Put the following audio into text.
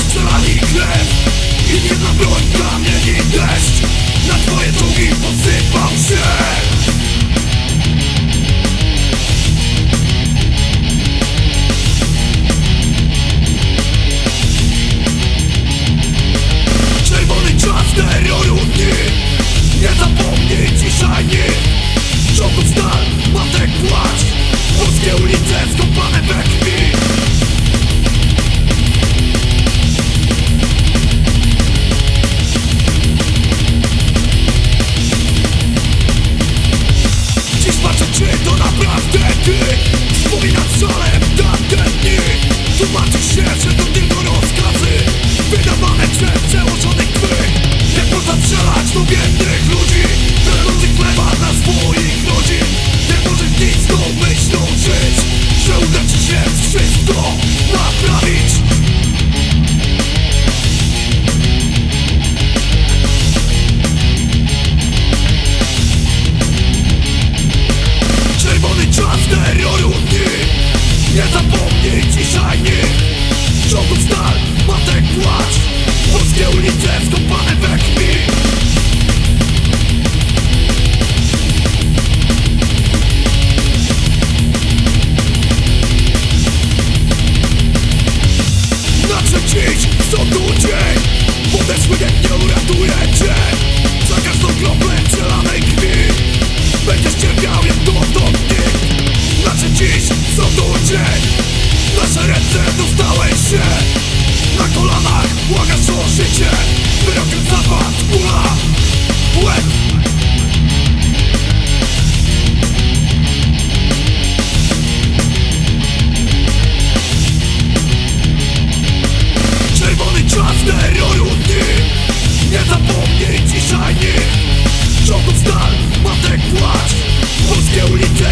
Strzelanie krew I nie broń, kamień i deszcz. Na twoje długi pozwolę Czy się, że to tylko rozkazy. Wydawane przez przełożonych twych Jak można strzelać do biednych ludzi. Kradnących chleba dla swoich rodzin. Jak może nic tą myślą żyć. Że uda ci się wszystko Przedostałeś się! Na kolanach błagasz o życie! Wyrokiem zapadł kula! Łeb! Czerwony czas terroru dni! Nie zapomnij dzisiaj nikt! Czołgów stal, matek płacz! Polskie ulice